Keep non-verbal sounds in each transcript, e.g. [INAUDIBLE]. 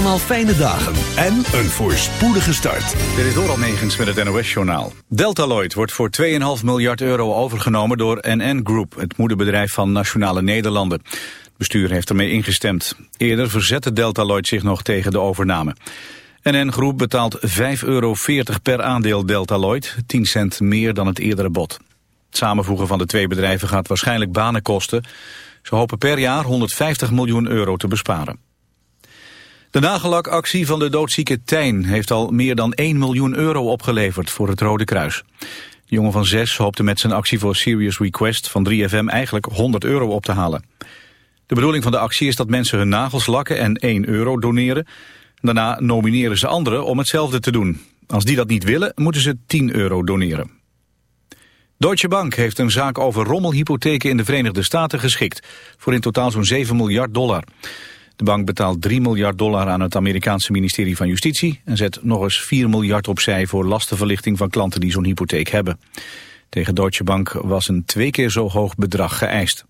allemaal fijne dagen en een voorspoedige start. Dit is Doral Negens met het NOS-journaal. Deltaloid wordt voor 2,5 miljard euro overgenomen door NN Group... het moederbedrijf van Nationale Nederlanden. Het bestuur heeft ermee ingestemd. Eerder verzette Deltaloid zich nog tegen de overname. NN Group betaalt 5,40 euro per aandeel Deltaloid, 10 cent meer dan het eerdere bod. Het samenvoegen van de twee bedrijven gaat waarschijnlijk banen kosten... Ze hopen per jaar 150 miljoen euro te besparen. De nagellakactie van de doodzieke Tijn heeft al meer dan 1 miljoen euro opgeleverd voor het Rode Kruis. De jongen van 6 hoopte met zijn actie voor Serious Request van 3FM eigenlijk 100 euro op te halen. De bedoeling van de actie is dat mensen hun nagels lakken en 1 euro doneren. Daarna nomineren ze anderen om hetzelfde te doen. Als die dat niet willen, moeten ze 10 euro doneren. Deutsche Bank heeft een zaak over rommelhypotheken in de Verenigde Staten geschikt. Voor in totaal zo'n 7 miljard dollar. De bank betaalt 3 miljard dollar aan het Amerikaanse ministerie van Justitie... en zet nog eens 4 miljard opzij voor lastenverlichting van klanten die zo'n hypotheek hebben. Tegen Deutsche Bank was een twee keer zo hoog bedrag geëist.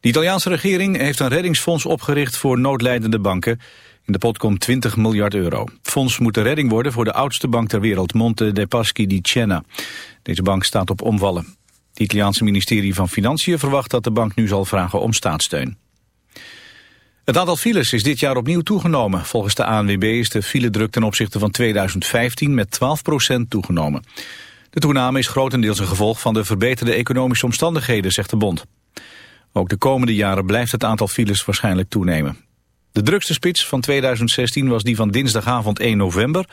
De Italiaanse regering heeft een reddingsfonds opgericht voor noodlijdende banken. In de pot komt 20 miljard euro. Het fonds moet de redding worden voor de oudste bank ter wereld, Monte dei Paschi di Siena. Deze bank staat op omvallen. Het Italiaanse ministerie van Financiën verwacht dat de bank nu zal vragen om staatssteun. Het aantal files is dit jaar opnieuw toegenomen. Volgens de ANWB is de filedruk ten opzichte van 2015 met 12% toegenomen. De toename is grotendeels een gevolg van de verbeterde economische omstandigheden, zegt de bond. Ook de komende jaren blijft het aantal files waarschijnlijk toenemen. De drukste spits van 2016 was die van dinsdagavond 1 november.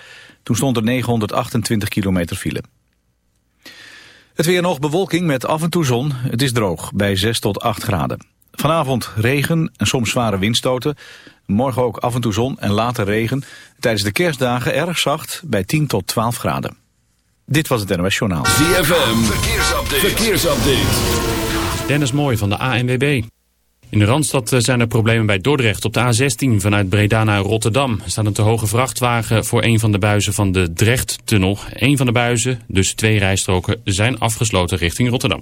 Toen stond er 928 kilometer file. Het weer nog bewolking met af en toe zon. Het is droog bij 6 tot 8 graden. Vanavond regen en soms zware windstoten. Morgen ook af en toe zon en later regen. Tijdens de kerstdagen erg zacht bij 10 tot 12 graden. Dit was het NOS Journaal. ZFM, verkeersupdate. verkeersupdate. Dennis Mooi van de ANWB. In de Randstad eh, zijn er problemen bij Dordrecht. Op de A16 vanuit Breda naar Rotterdam Er staat een te hoge vrachtwagen voor een van de buizen van de Drecht-tunnel. Een van de buizen, dus twee rijstroken, zijn afgesloten richting Rotterdam.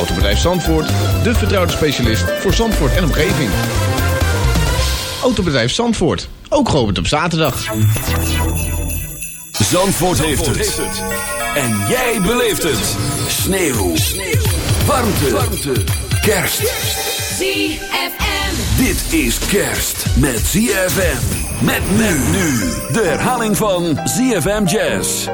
Autobedrijf Zandvoort, de vertrouwde specialist voor Zandvoort en omgeving. Autobedrijf Zandvoort, ook geopend op zaterdag. Zandvoort, heeft, het. En jij beleeft het. Sneeuw. Sneeuw. Warmte. Warmte. Kerst. ZFM. Dit is kerst met ZFM. Met men nu. De herhaling van ZFM Jazz.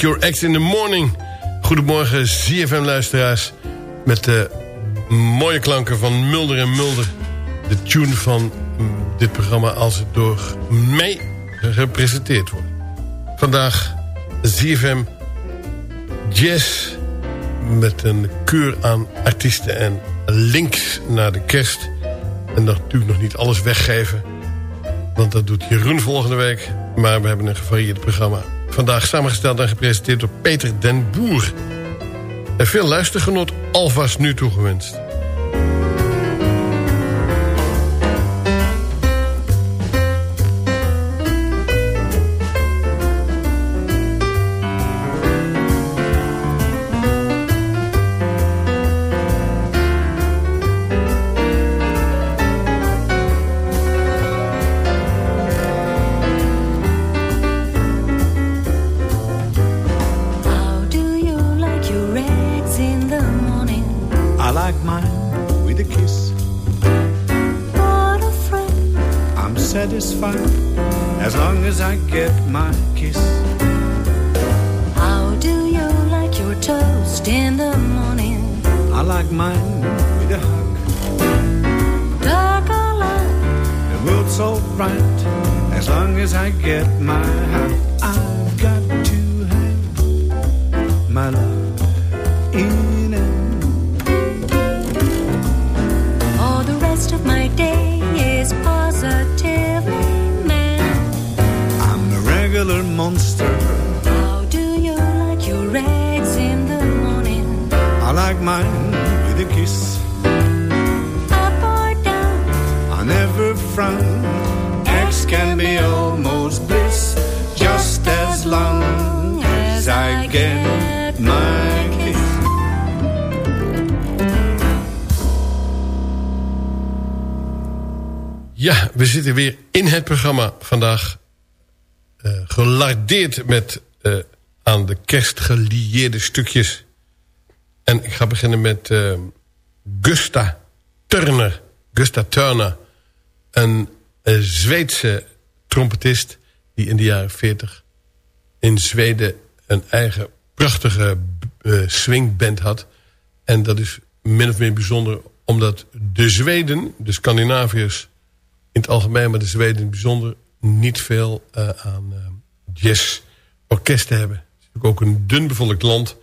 Your ex in the morning? Goedemorgen, ZFM-luisteraars. Met de mooie klanken van Mulder en Mulder. De tune van mm, dit programma als het door mij gepresenteerd wordt. Vandaag ZFM Jazz met een keur aan artiesten en links naar de kerst. En natuurlijk nog niet alles weggeven. Want dat doet Jeroen volgende week. Maar we hebben een gevarieerd programma. Vandaag samengesteld en gepresenteerd door Peter den Boer. En veel luistergenot alvast nu toegewenst. Met eh, aan de kerst gelieerde stukjes. En ik ga beginnen met eh, Gusta Turner. Gusta Turner. Een eh, Zweedse trompetist die in de jaren 40 in Zweden een eigen prachtige eh, swingband had. En dat is min of meer bijzonder omdat de Zweden, de Scandinaviërs in het algemeen, maar de Zweden in het bijzonder... niet veel aan uh, jazzorkesten hebben. Het is natuurlijk ook een dun bevolkt land.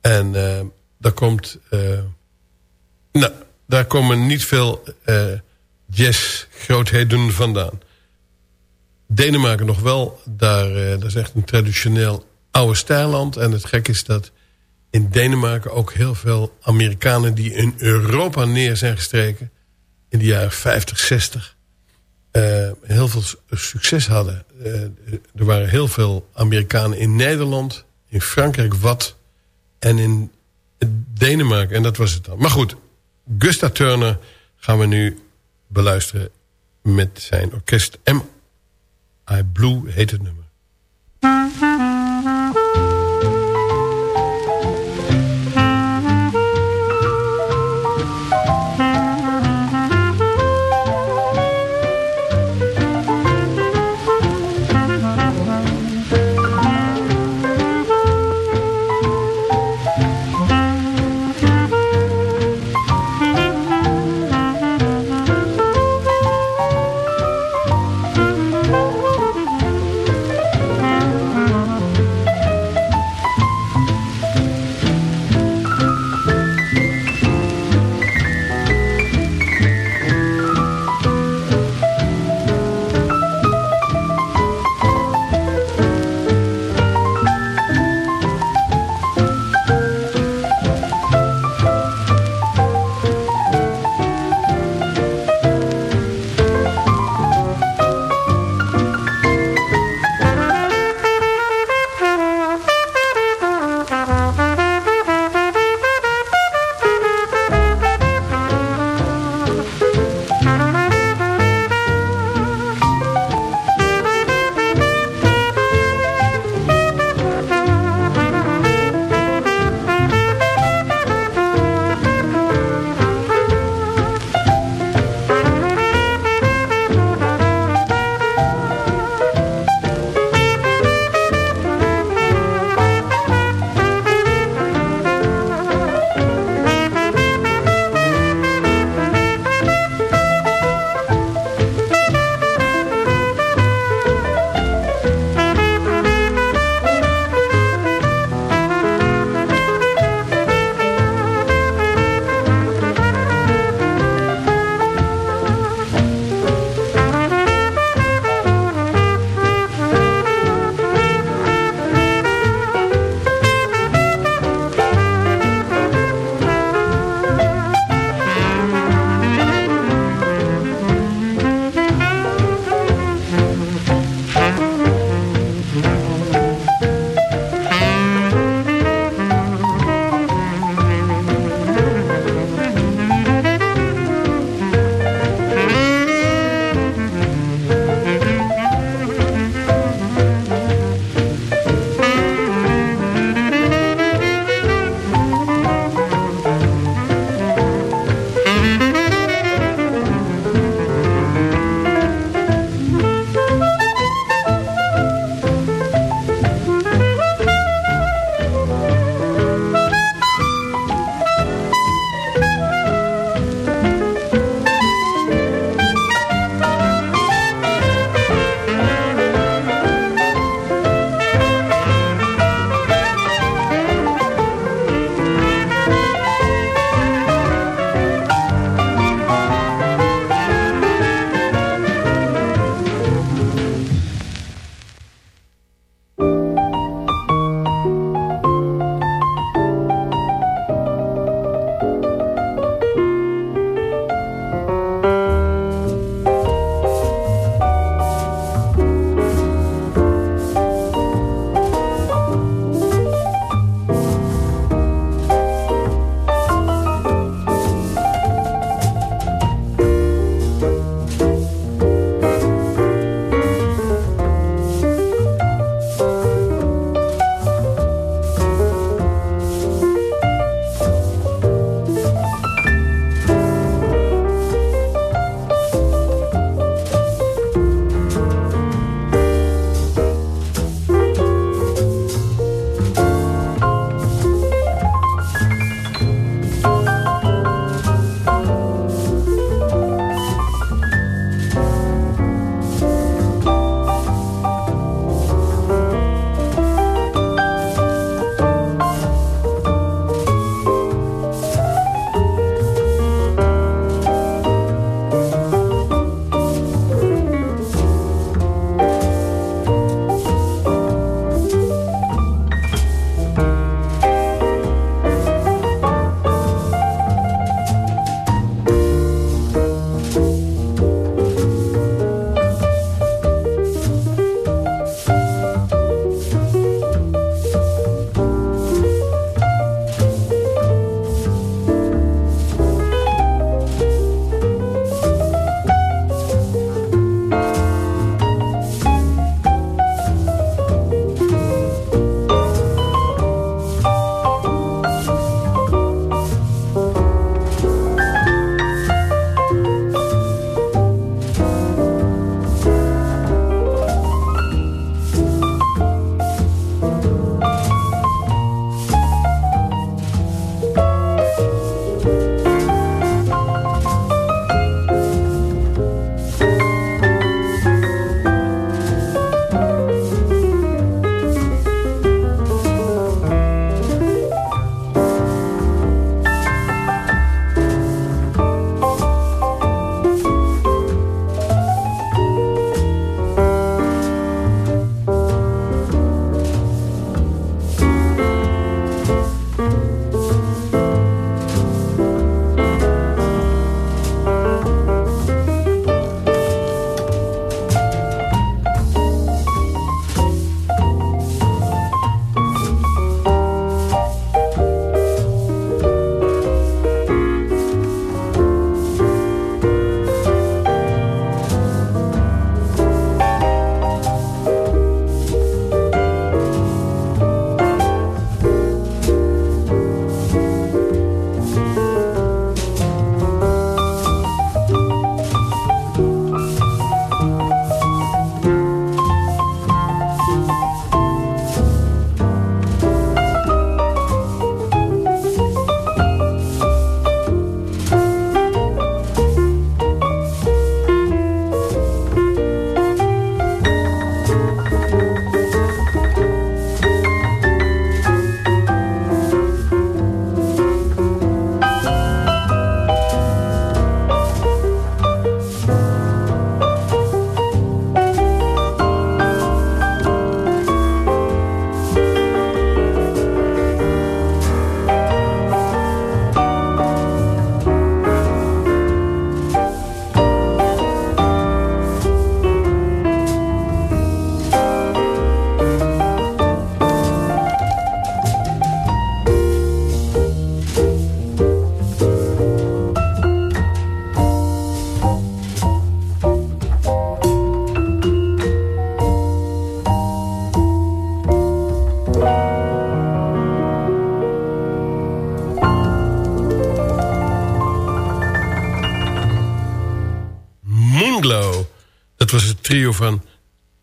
En eh, daar komt... eh, nou, daar komen niet veel eh jazzgrootheden vandaan. Denemarken nog wel. Daar, dat is echt een traditioneel oude stijlland. En het gek is dat in Denemarken ook heel veel Amerikanen... die in Europa neer zijn gestreken... in de jaren 50, 60... eh, heel veel su- succes hadden. Eh, er waren heel veel Amerikanen in Nederland... in Frankrijk wat... en in Denemarken. En dat was het dan. Maar goed, Gusta Turner gaan we nu beluisteren... met zijn orkest M. I Blue heet het nummer. Trio van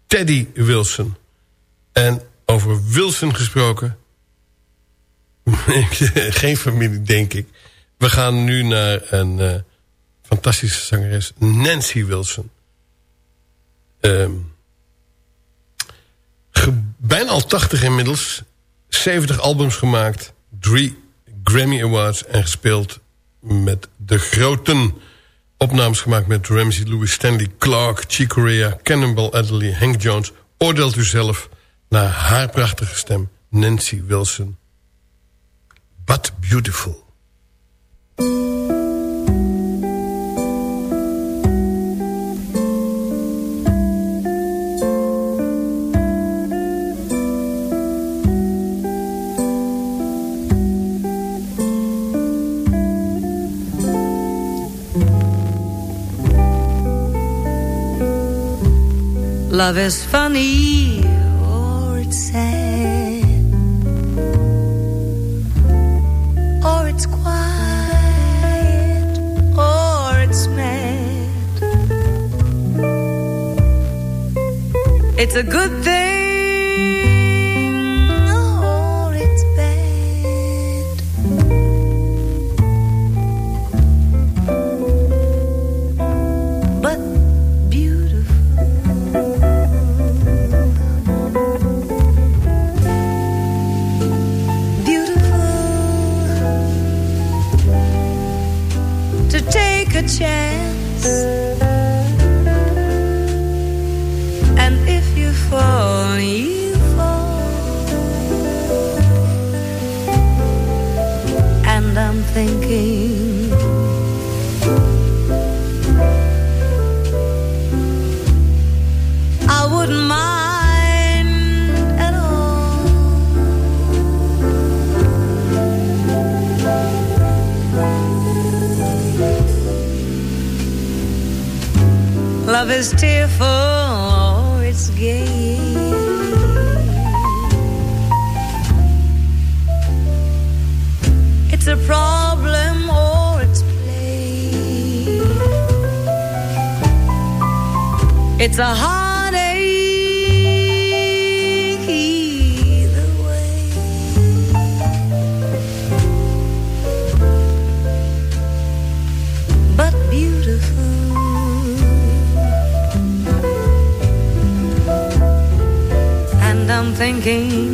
Teddy Wilson. En over Wilson gesproken... [LAUGHS] Geen familie, denk ik. We gaan nu naar een uh, fantastische zangeres, Nancy Wilson. Um, bijna al 80 inmiddels. 70 albums gemaakt. Drie Grammy Awards en gespeeld met de groten. Opnames gemaakt met Ramsey Louis Stanley Clark, Chick Corea, Cannonball Adderley, Hank Jones. Oordeelt u zelf naar haar prachtige stem, Nancy Wilson. But Beautiful. Love is funny or it's sad or it's quiet or it's mad. It's a good thing is tearful or it's gay. It's a problem or it's play. It's a heartache thinking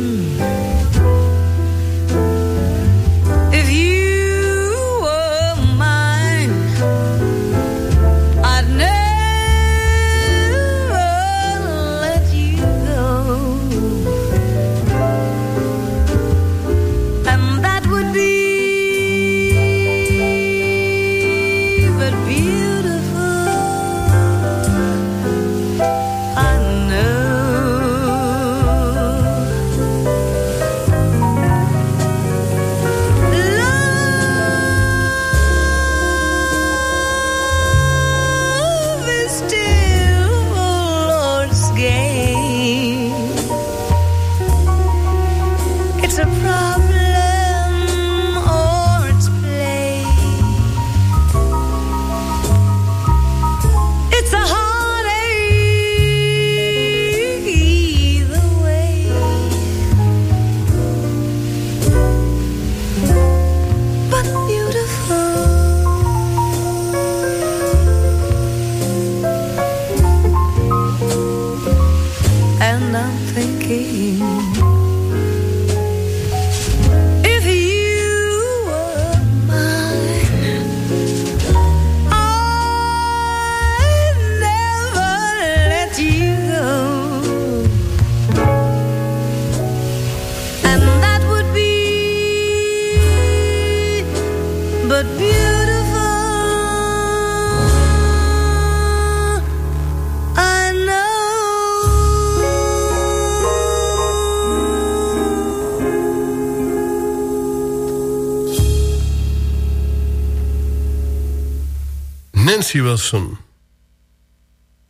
Wilson.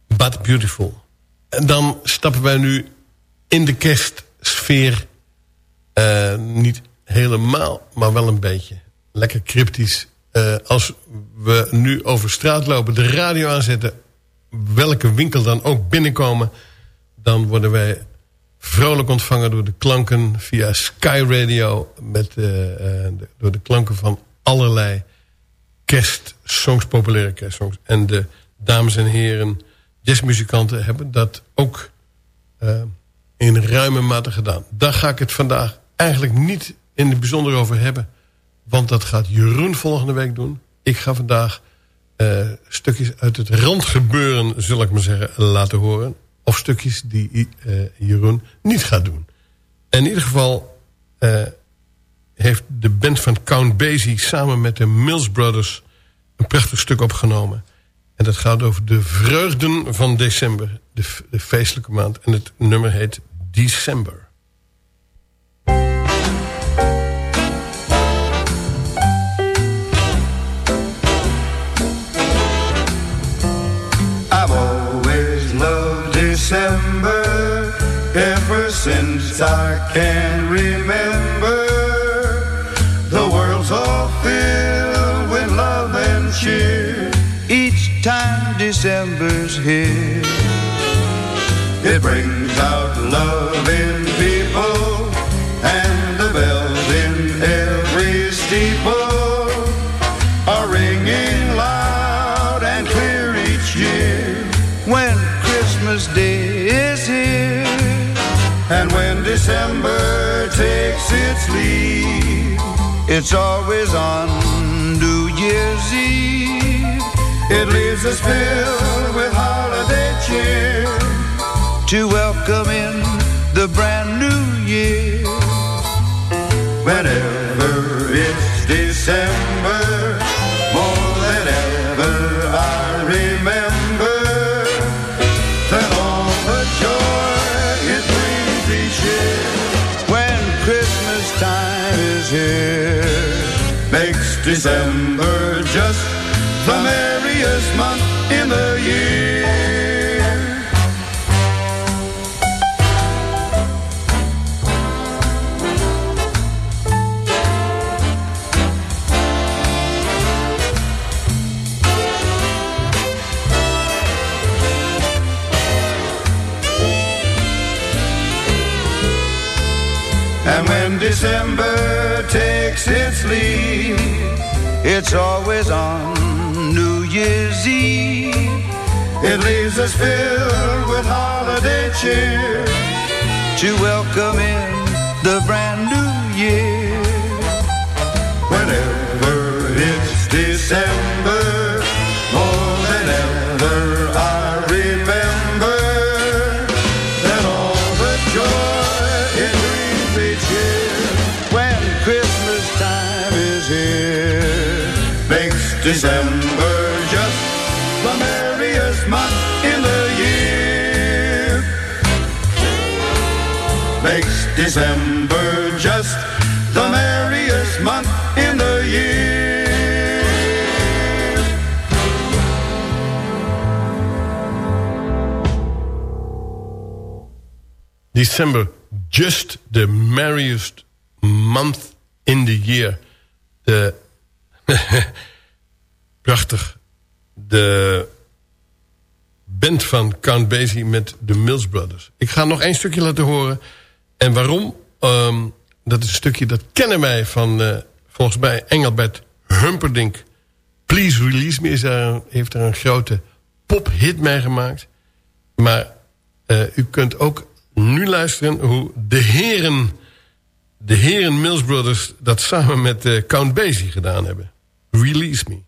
But Beautiful. En dan stappen wij nu in de kerstsfeer. Eh, niet helemaal, maar wel een beetje. Lekker cryptisch. Eh, als we nu over straat lopen, de radio aanzetten... welke winkel dan ook binnenkomen... dan worden wij vrolijk ontvangen door de klanken via Sky Radio... Met, eh, door de klanken van allerlei kerstsongs, populaire kerstsongs. En de dames en heren jazzmuzikanten hebben dat ook uh, in ruime mate gedaan. Daar ga ik het vandaag eigenlijk niet in het bijzonder over hebben. Want dat gaat Jeroen volgende week doen. Ik ga vandaag uh, stukjes uit het randgebeuren, zal ik maar zeggen, laten horen. Of stukjes die uh, Jeroen niet gaat doen. In ieder geval heeft de band van Count Basie samen met de Mills Brothers een prachtig stuk opgenomen. En dat gaat over de vreugden van december, de, feestelijke maand. En het nummer heet December. I've always loved December ever since I can remember. Time December's here. It brings out love in people and the bells in every steeple are ringing loud and clear each year when Christmas Day is here and when December takes its leave. It's always on Leaves filled with holiday cheer to welcome in the brand new year. Whenever it's December, more than ever I remember that all the joy it brings each year when Christmas time is here makes December just the merriest month in the year. And when December takes its leave, it's always on New Year's Eve. It leaves us filled with holiday cheer to welcome in the brand new year. Whenever it's December, more than ever I remember that all the joy it brings each year when Christmas time is here makes December December just the merriest month in the year. December, just the merriest month in the year. De, [LAUGHS] prachtig. De band van Count Basie met de Mills Brothers. Ik ga nog één stukje laten horen. En waarom? Ehm, dat is een stukje dat kennen wij van eh, volgens mij Engelbert Humperdinck. Please Release Me is daar, heeft er een grote pophit mee gemaakt. Maar eh, u kunt ook nu luisteren hoe de heren, de heren Mills Brothers... dat samen met eh, Count Basie gedaan hebben. Release Me.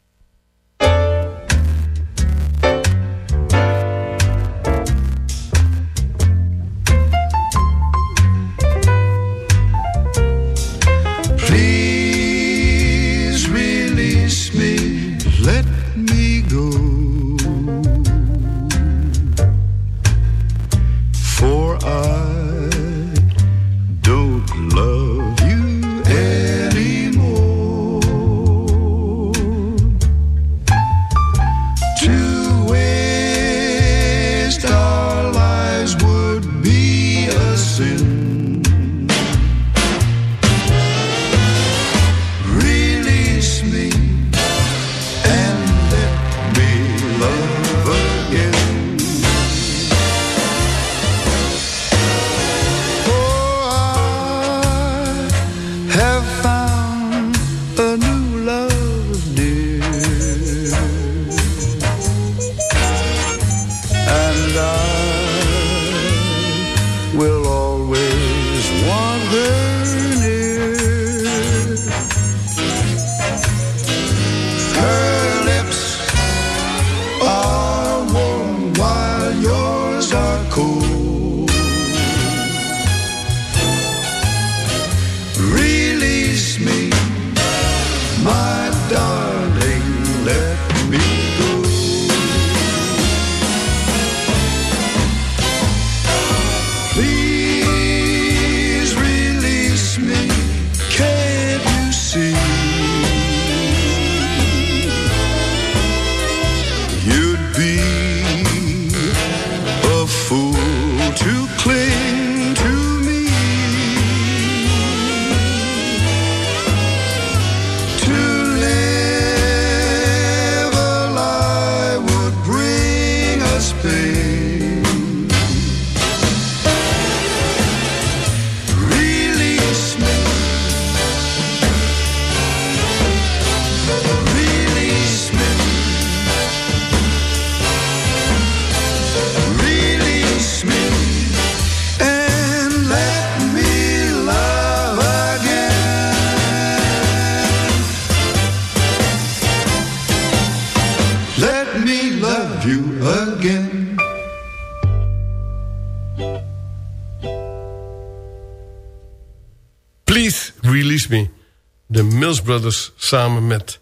Brothers samen met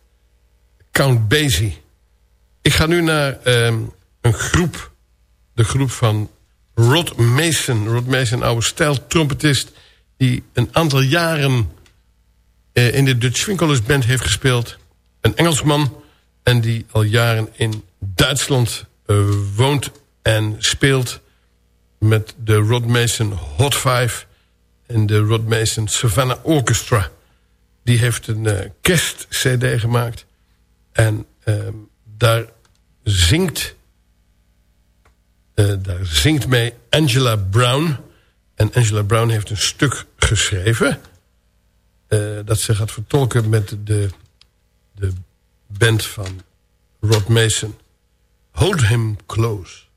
Count Basie. Ik ga nu naar ehm, een groep. De groep van Rod Mason. Rod Mason, oude stijltrompetist... die een aantal jaren eh, in de Dutch Winkelers Band heeft gespeeld. Een Engelsman. En die al jaren in Duitsland eh, woont en speelt... met de Rod Mason Hot Five en de Rod Mason Savannah Orchestra. Die heeft een eh, kerst-cd gemaakt. En ehm, daar zingt... eh, daar zingt mee Angela Brown. En Angela Brown heeft een stuk geschreven... eh, dat ze gaat vertolken met de, de band van Rod Mason. Hold him close.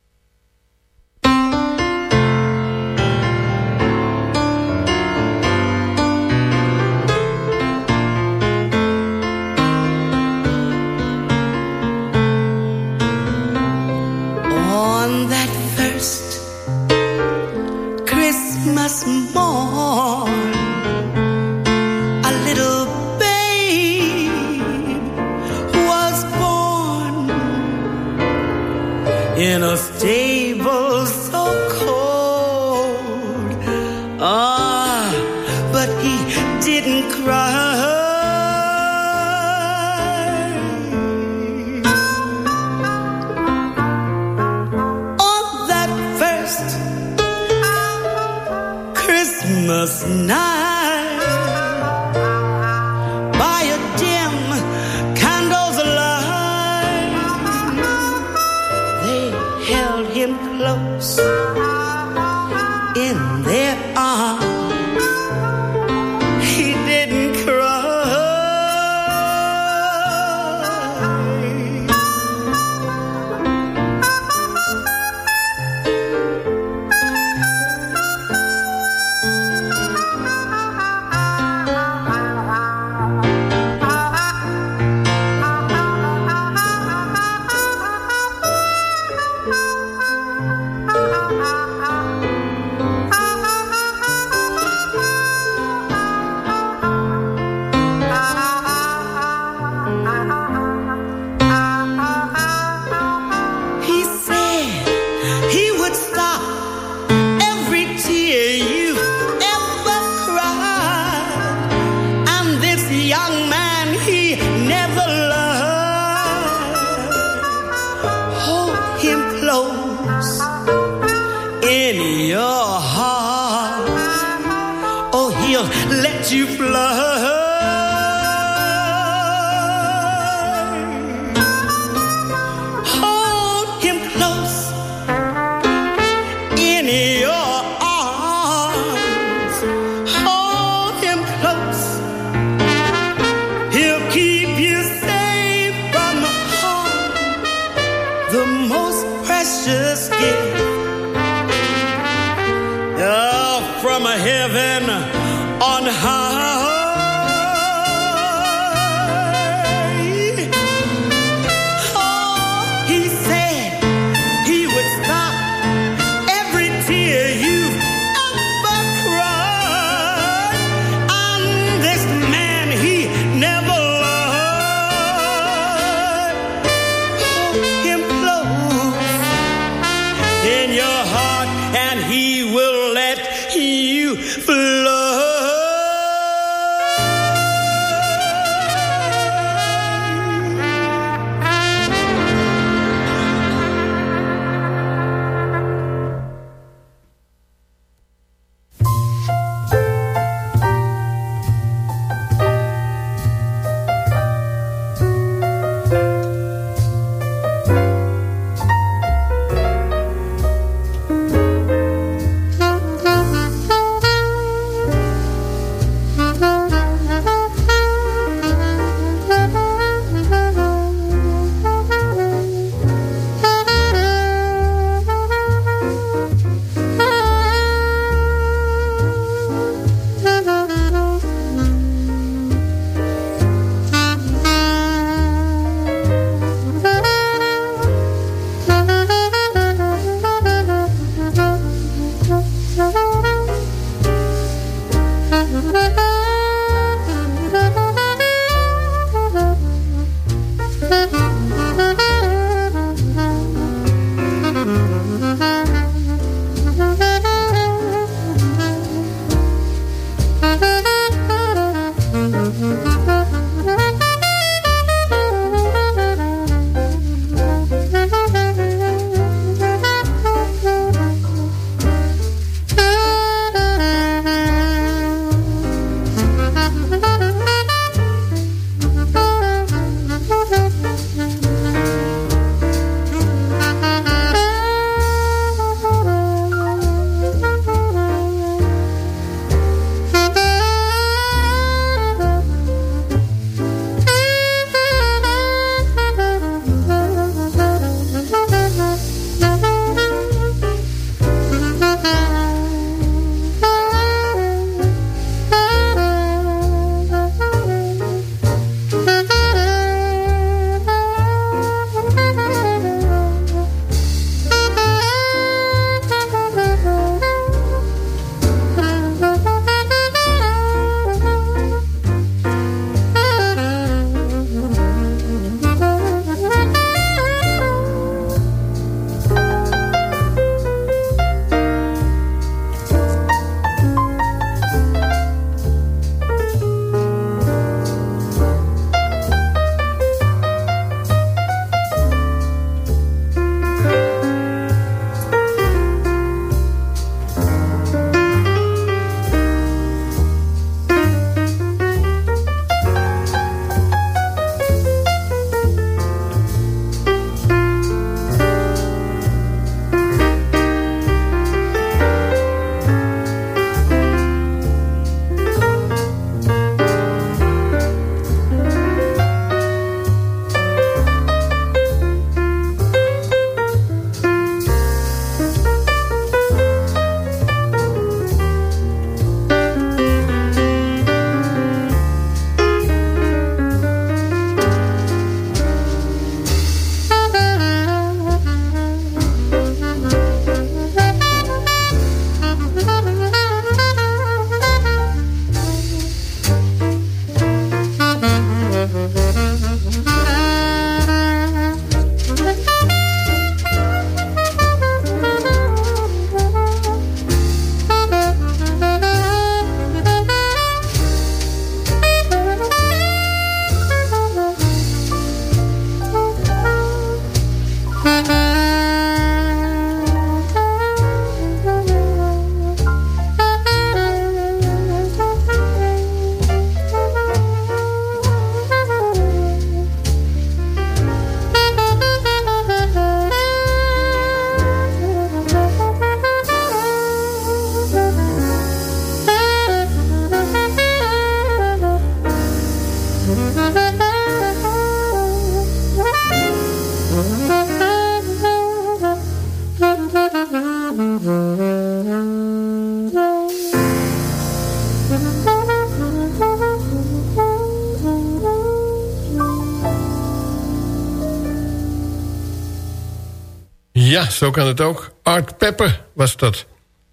Zo kan het ook. Art Pepper was dat.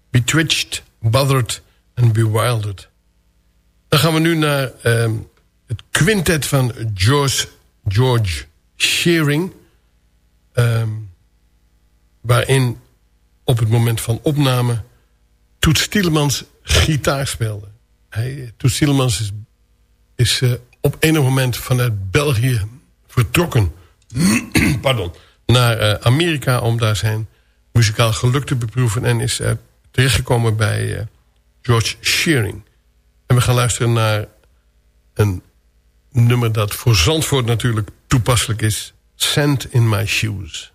Betwitched, Bothered and Bewildered. Dan gaan we nu naar ehm, het quintet van George, George Shearing. Ehm, waarin op het moment van opname Toet Stielemans gitaar speelde. Hij, Toet Stielemans is, is eh, op enig moment vanuit België vertrokken. [CLEARS THROAT] Pardon naar eh, Amerika om daar zijn muzikaal geluk te beproeven... en is er terechtgekomen bij eh, George Shearing. En we gaan luisteren naar een nummer dat voor Zandvoort natuurlijk toepasselijk is... Sand in My Shoes.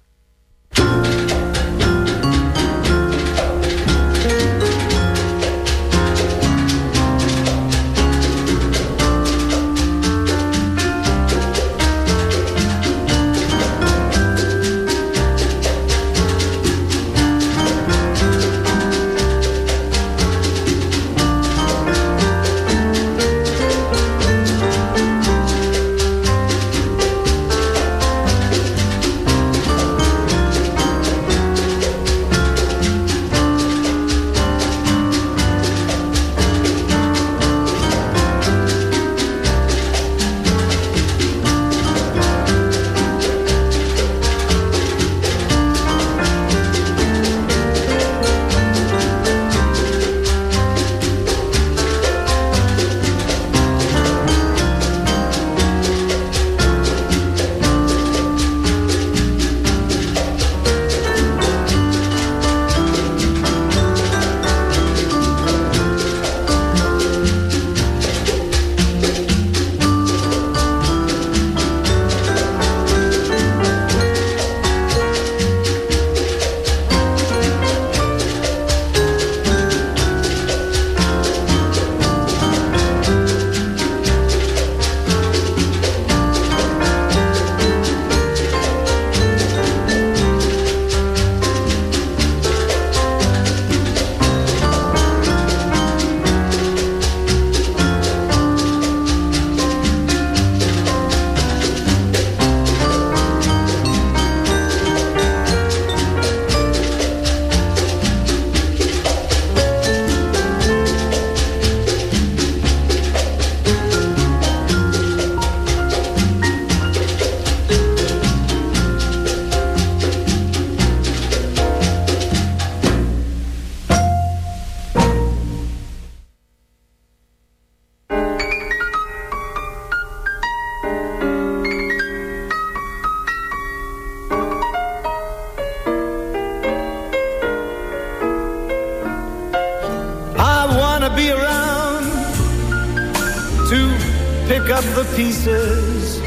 Pick up the pieces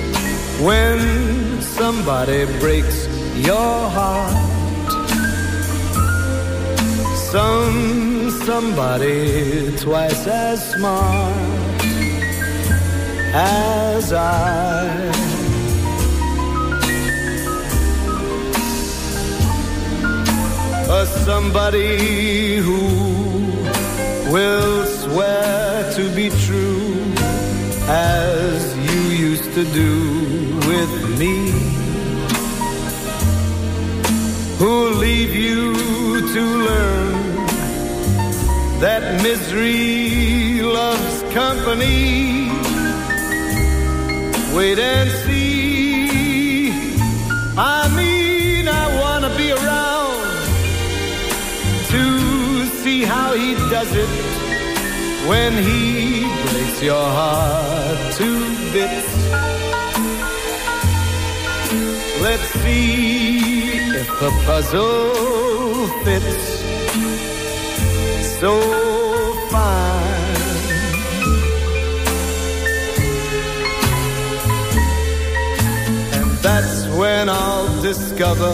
when somebody breaks your heart. Some somebody twice as smart as I. A somebody who will swear to be true as you used to do with me. Who'll leave you to learn that misery loves company? Wait and see. I mean, I wanna be around to see how he does it when he breaks your heart to bits. Let's see if the puzzle fits so fine. And that's when I'll discover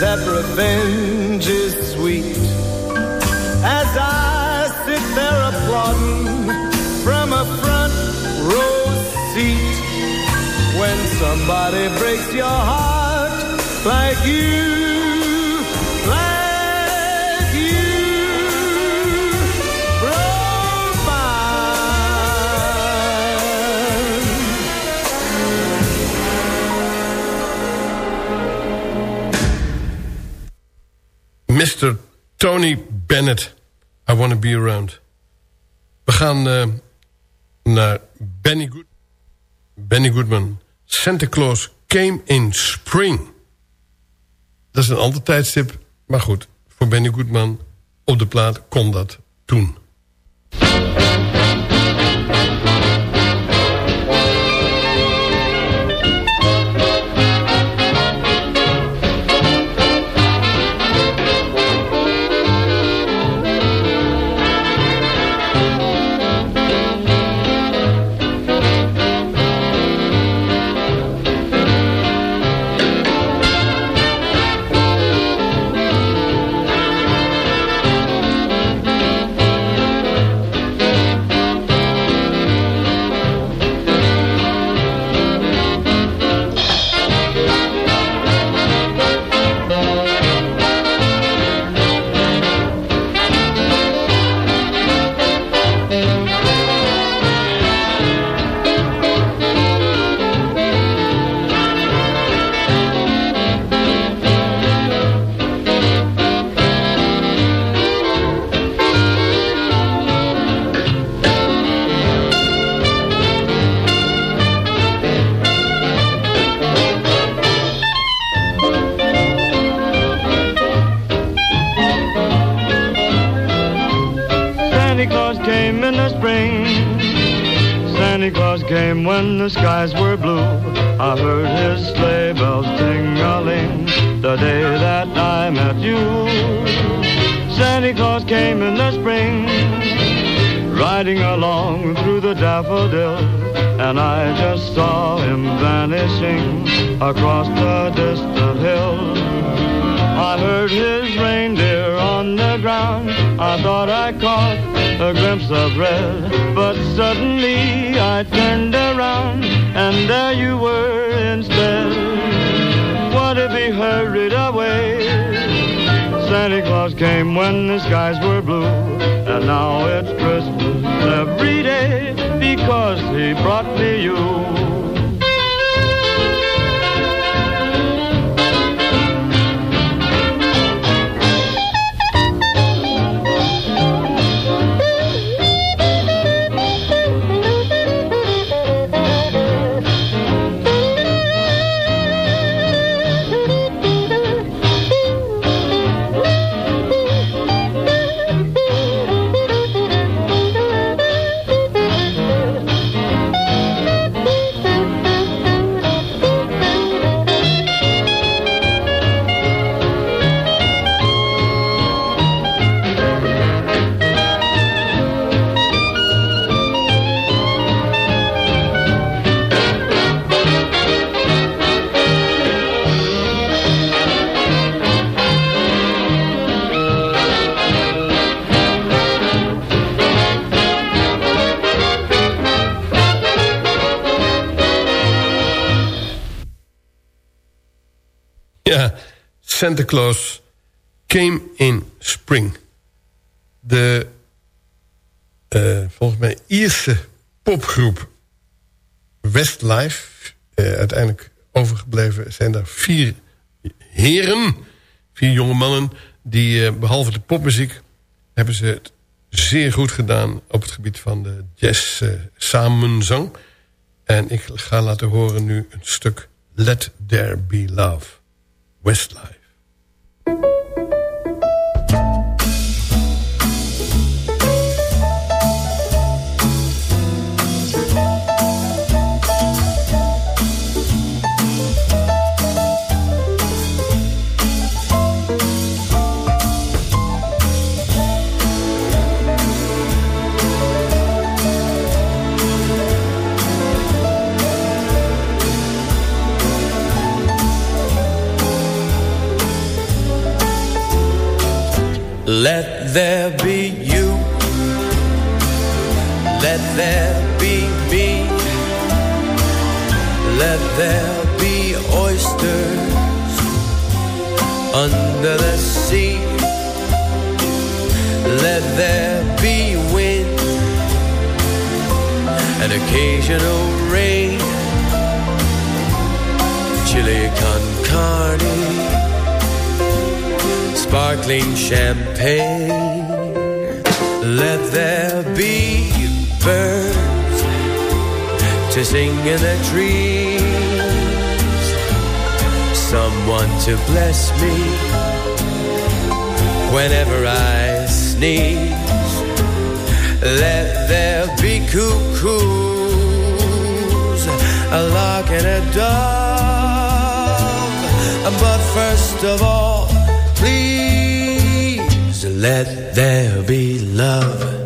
that revenge is sweet as I sit there applauding from a somebody breaks your heart like you Mr. Tony Bennett, I Wanna Be Around. We gaan uh, naar Benny, Good Benny Goodman. Santa Claus Came in Spring. Dat is een ander tijdstip. Maar goed, voor Benny Goodman op de plaat kon dat toen. Riding along through the daffodils, and I just saw him vanishing across the distant hills. I heard his reindeer on the ground. I thought I caught a glimpse of red, but suddenly I turned around and there you were instead. What if he hurried away? Santa Claus came when the skies were blue, and now it's Christmas every day because he brought me you. Santa Claus came in spring. De, eh, volgens mij, Ierse popgroep Westlife. eh, uiteindelijk overgebleven zijn er vier heren. Vier jonge mannen. Die eh, behalve de popmuziek hebben ze het zeer goed gedaan... op het gebied van de jazz samenzang. En ik ga laten horen nu een stuk Let There Be Love. Westlife. Let there be you. Let there be me. Let there be oysters under the sea. Let there be wind and occasional rain. Chili con carne sparkling champagne. Let there be birds to sing in the trees. Someone to bless me whenever I sneeze. Let there be cuckoos, a lark and a dove. But first of all, please let there be love.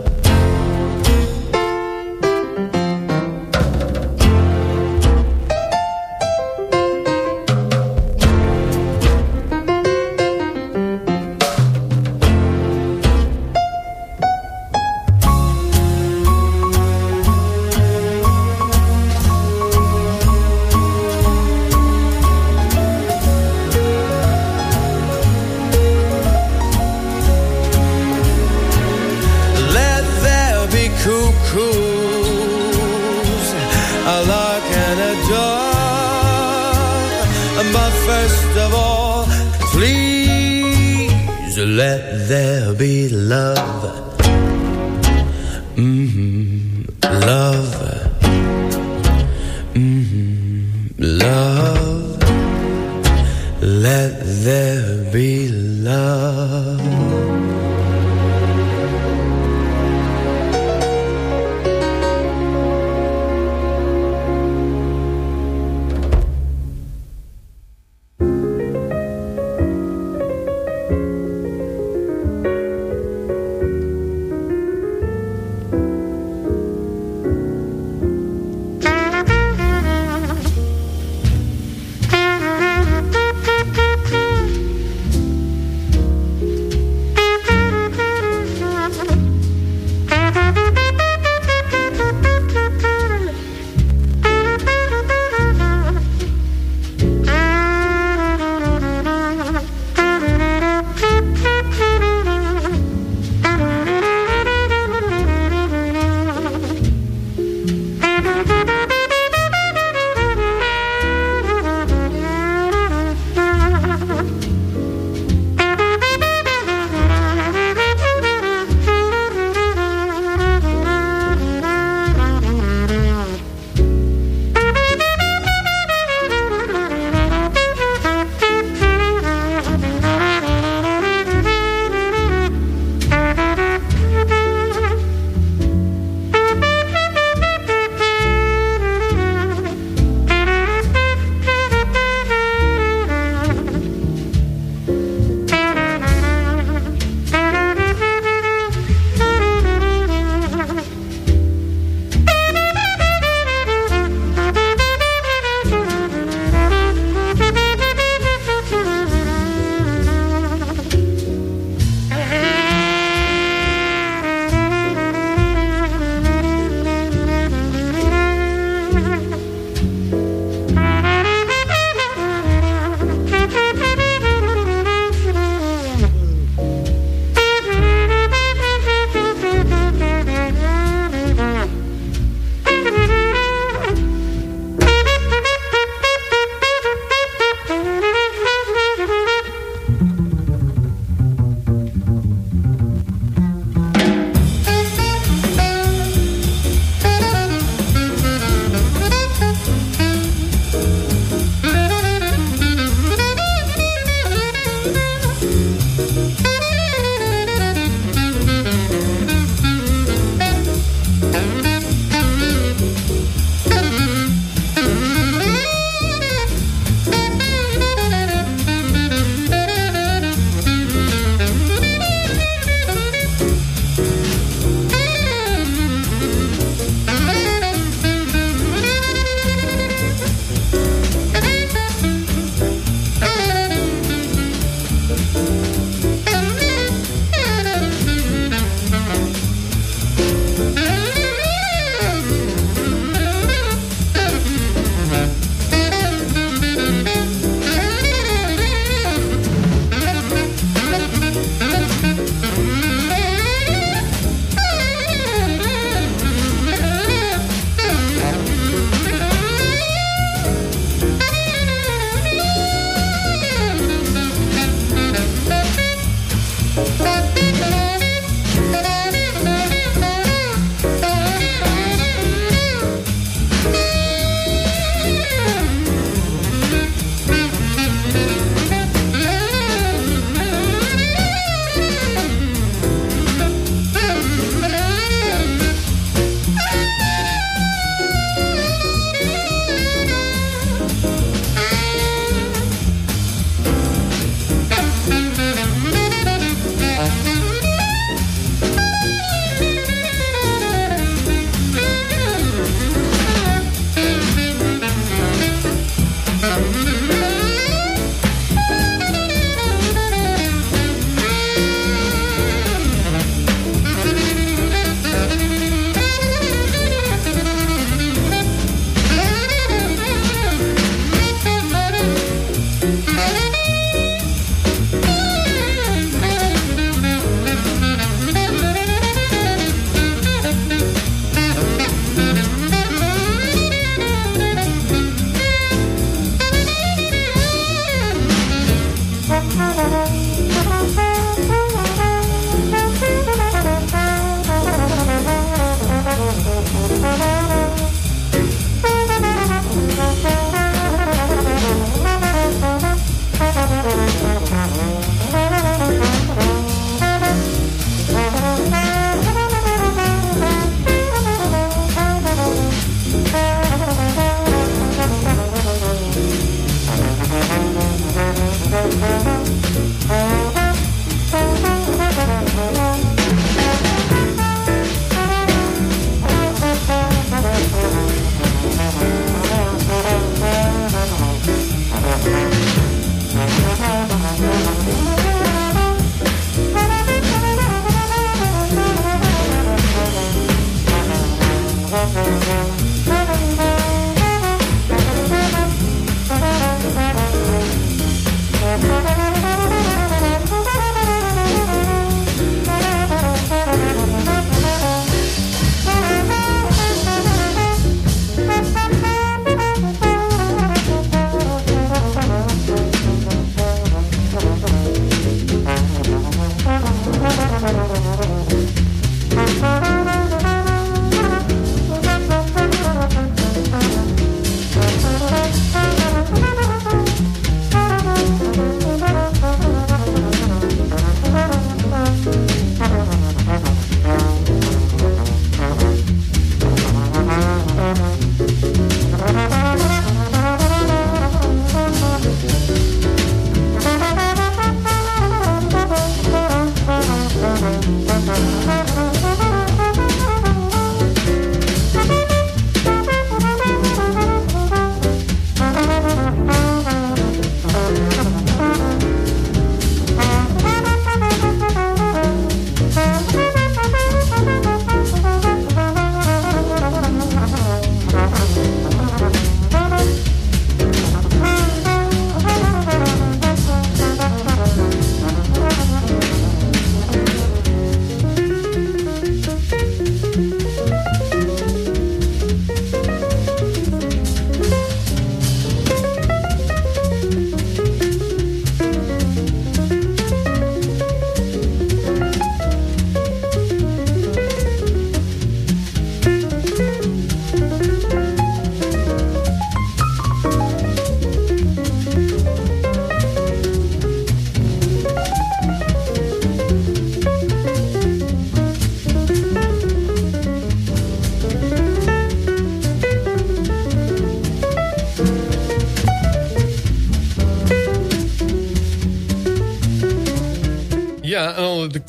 Mm-hmm.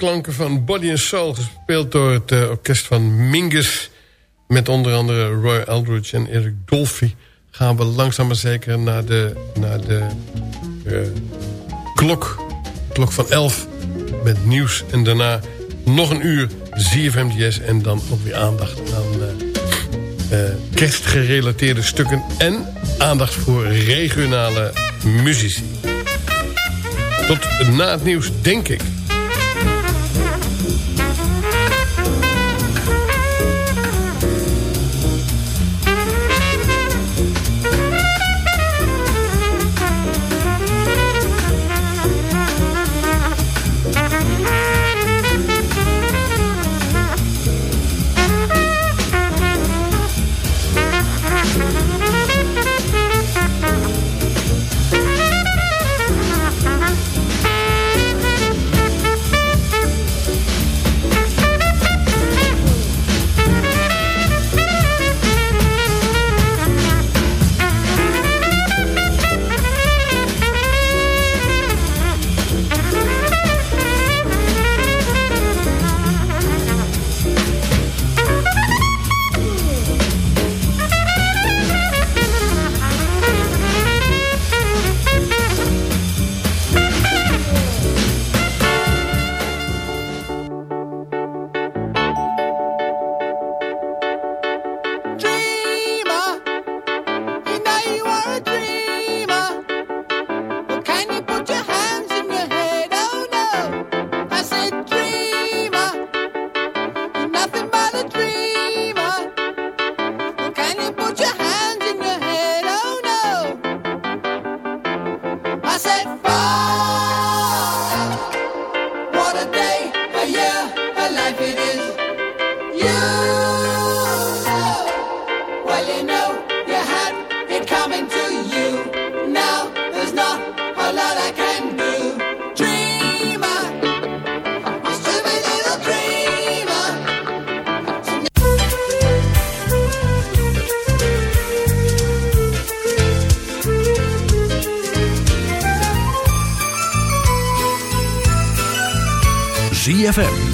Klanken van Body and Soul... gespeeld door het eh, orkest van Mingus... met onder andere Roy Eldridge en Eric Dolphy... gaan we langzaam maar zeker naar de, naar de eh, klok, klok van 11 met nieuws. En daarna nog een uur ZFMDS en dan ook weer aandacht aan... Uh, kerstgerelateerde stukken en aandacht voor regionale muzici. Tot na het nieuws, denk ik.